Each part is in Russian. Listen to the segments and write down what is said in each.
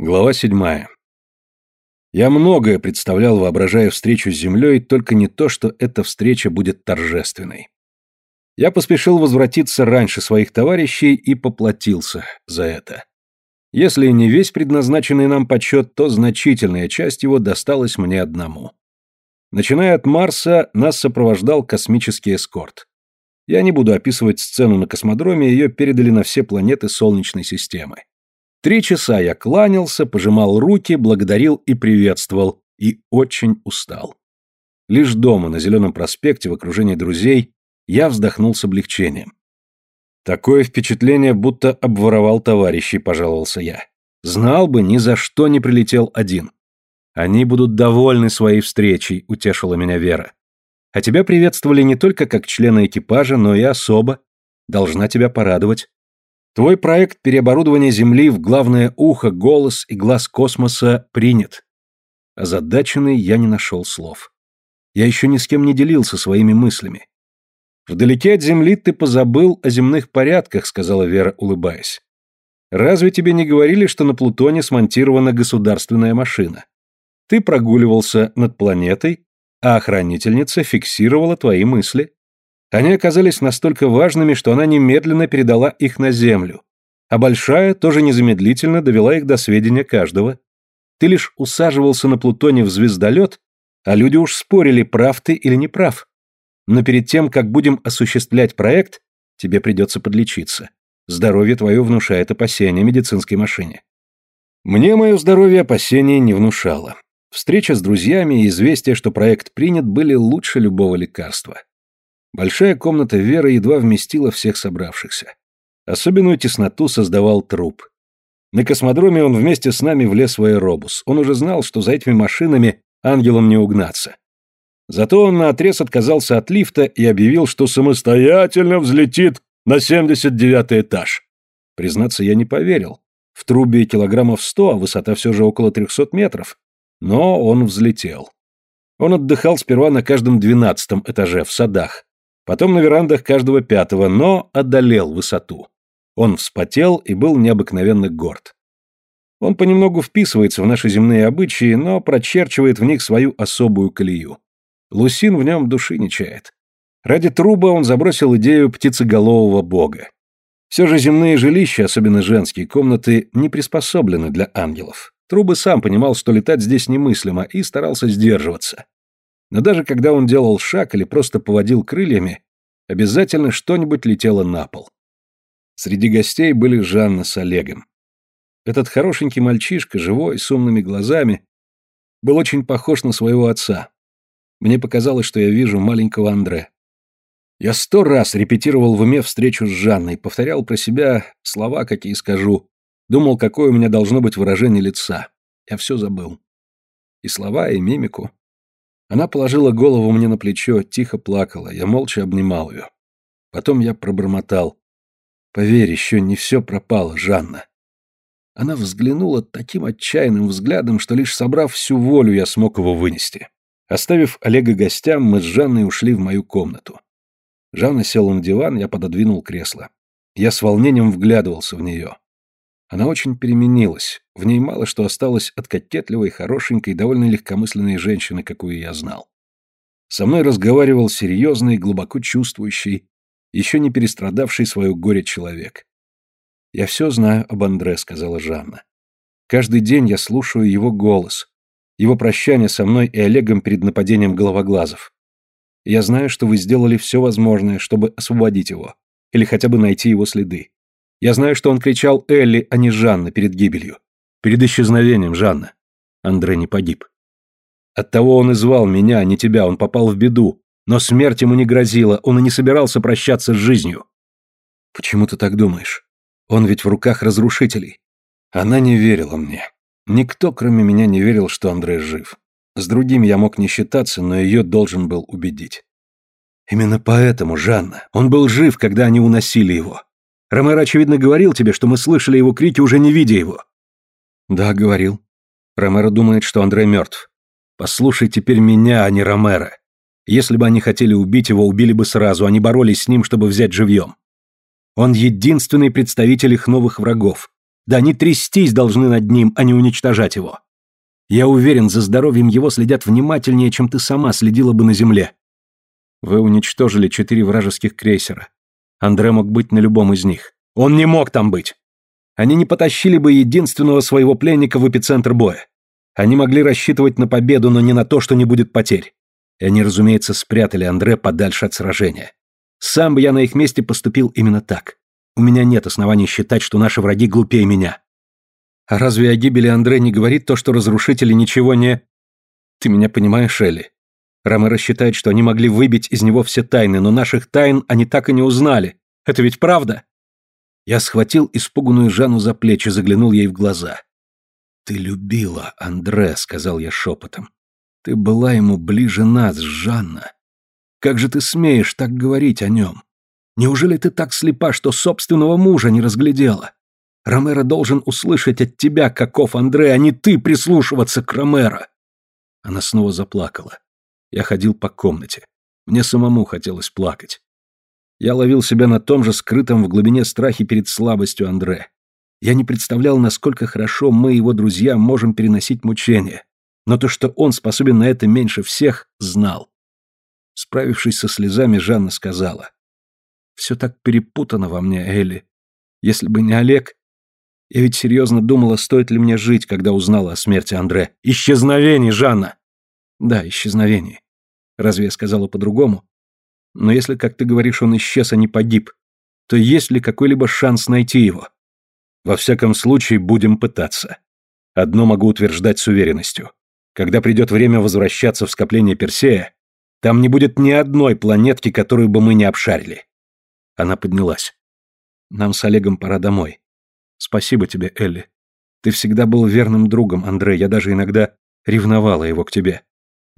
Глава седьмая. Я многое представлял, воображая встречу с землей, только не то, что эта встреча будет торжественной. Я поспешил возвратиться раньше своих товарищей и поплатился за это. Если не весь предназначенный нам почет, то значительная часть его досталась мне одному. Начиная от Марса, нас сопровождал космический эскорт. Я не буду описывать сцену на космодроме, ее передали на все планеты Солнечной системы. Три часа я кланялся, пожимал руки, благодарил и приветствовал, и очень устал. Лишь дома, на Зеленом проспекте, в окружении друзей, я вздохнул с облегчением. Такое впечатление, будто обворовал товарищей, пожаловался я. Знал бы, ни за что не прилетел один. Они будут довольны своей встречей, утешила меня Вера. А тебя приветствовали не только как члена экипажа, но и особо. Должна тебя порадовать. Твой проект переоборудования Земли в главное ухо, голос и глаз космоса принят. Озадаченный я не нашел слов. Я еще ни с кем не делился своими мыслями. «Вдалеке от Земли ты позабыл о земных порядках», — сказала Вера, улыбаясь. «Разве тебе не говорили, что на Плутоне смонтирована государственная машина? Ты прогуливался над планетой, а охранительница фиксировала твои мысли. Они оказались настолько важными, что она немедленно передала их на Землю, а Большая тоже незамедлительно довела их до сведения каждого. Ты лишь усаживался на Плутоне в звездолет, а люди уж спорили, прав ты или не прав. Но перед тем, как будем осуществлять проект, тебе придется подлечиться. Здоровье твое внушает опасения медицинской машине. Мне мое здоровье опасений не внушало. Встреча с друзьями и известие, что проект принят, были лучше любого лекарства. Большая комната Веры едва вместила всех собравшихся. Особенную тесноту создавал труп. На космодроме он вместе с нами влез в аэробус. Он уже знал, что за этими машинами ангелам не угнаться. Зато он наотрез отказался от лифта и объявил, что самостоятельно взлетит на 79 этаж. Признаться, я не поверил. В трубе килограммов 100, а высота все же около 300 метров. Но он взлетел. Он отдыхал сперва на каждом двенадцатом этаже в садах, потом на верандах каждого пятого, но одолел высоту. Он вспотел и был необыкновенно горд. Он понемногу вписывается в наши земные обычаи, но прочерчивает в них свою особую колею. Лусин в нем души не чает. Ради труба он забросил идею птицеголового бога. Все же земные жилища, особенно женские комнаты, не приспособлены для ангелов. Трубы сам понимал, что летать здесь немыслимо, и старался сдерживаться. Но даже когда он делал шаг или просто поводил крыльями, обязательно что-нибудь летело на пол. Среди гостей были Жанна с Олегом. Этот хорошенький мальчишка, живой, с умными глазами, был очень похож на своего отца. Мне показалось, что я вижу маленького Андре. Я сто раз репетировал в уме встречу с Жанной, повторял про себя слова, какие скажу, думал, какое у меня должно быть выражение лица. Я все забыл. И слова, и мимику. Она положила голову мне на плечо, тихо плакала, я молча обнимал ее. Потом я пробормотал. «Поверь, еще не все пропало, Жанна». Она взглянула таким отчаянным взглядом, что лишь собрав всю волю, я смог его вынести. Оставив Олега гостям, мы с Жанной ушли в мою комнату. Жанна села на диван, я пододвинул кресло. Я с волнением вглядывался в нее. Она очень переменилась, в ней мало что осталось от кокетливой, хорошенькой, довольно легкомысленной женщины, какую я знал. Со мной разговаривал серьезный, глубоко чувствующий, еще не перестрадавший свое горе человек. «Я все знаю об Андре», — сказала Жанна. «Каждый день я слушаю его голос, его прощание со мной и Олегом перед нападением головоглазов. Я знаю, что вы сделали все возможное, чтобы освободить его, или хотя бы найти его следы. Я знаю, что он кричал Элли, а не Жанна перед гибелью. Перед исчезновением Жанна. Андре не погиб. Оттого он и звал меня, а не тебя, он попал в беду. Но смерть ему не грозила, он и не собирался прощаться с жизнью. Почему ты так думаешь? Он ведь в руках разрушителей. Она не верила мне. Никто, кроме меня, не верил, что Андрей жив. С другими я мог не считаться, но ее должен был убедить. Именно поэтому, Жанна, он был жив, когда они уносили его. Ромеро, очевидно, говорил тебе, что мы слышали его крики, уже не видя его». «Да, говорил. Ромеро думает, что Андрей мертв. Послушай теперь меня, а не Ромеро. Если бы они хотели убить его, убили бы сразу, они боролись с ним, чтобы взять живьем. Он единственный представитель их новых врагов. Да они трястись должны над ним, а не уничтожать его. Я уверен, за здоровьем его следят внимательнее, чем ты сама следила бы на земле. Вы уничтожили четыре вражеских крейсера. Андре мог быть на любом из них. Он не мог там быть. Они не потащили бы единственного своего пленника в эпицентр боя. Они могли рассчитывать на победу, но не на то, что не будет потерь. И они, разумеется, спрятали Андре подальше от сражения. Сам бы я на их месте поступил именно так. У меня нет оснований считать, что наши враги глупее меня. А разве о гибели Андре не говорит то, что разрушители ничего не... Ты меня понимаешь, Элли? Ромеро считает, что они могли выбить из него все тайны, но наших тайн они так и не узнали. Это ведь правда? Я схватил испуганную Жанну за плечи, заглянул ей в глаза. «Ты любила Андре», — сказал я шепотом. «Ты была ему ближе нас, Жанна. Как же ты смеешь так говорить о нем? Неужели ты так слепа, что собственного мужа не разглядела? Ромеро должен услышать от тебя, каков Андре, а не ты прислушиваться к Ромеро. Она снова заплакала. Я ходил по комнате. Мне самому хотелось плакать. Я ловил себя на том же скрытом в глубине страхе перед слабостью Андре. Я не представлял, насколько хорошо мы, его друзья, можем переносить мучения. Но то, что он способен на это меньше всех, знал. Справившись со слезами, Жанна сказала. «Все так перепутано во мне, Элли. Если бы не Олег, я ведь серьезно думала, стоит ли мне жить, когда узнала о смерти Андре. Исчезновение, Жанна! Да, исчезновение. Разве я сказала по-другому? Но если, как ты говоришь, он исчез, а не погиб, то есть ли какой-либо шанс найти его? Во всяком случае, будем пытаться. Одно могу утверждать с уверенностью. Когда придет время возвращаться в скопление Персея, там не будет ни одной планетки, которую бы мы не обшарили. Она поднялась. Нам с Олегом пора домой. Спасибо тебе, Элли. Ты всегда был верным другом, Андрей. Я даже иногда ревновала его к тебе.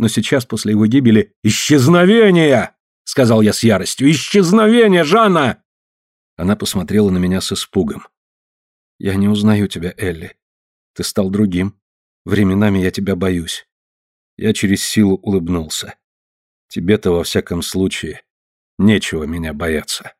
Но сейчас, после его гибели... «Исчезновение!» — сказал я с яростью. «Исчезновение, Жанна!» Она посмотрела на меня с испугом. «Я не узнаю тебя, Элли. Ты стал другим. Временами я тебя боюсь». Я через силу улыбнулся. «Тебе-то, во всяком случае, нечего меня бояться».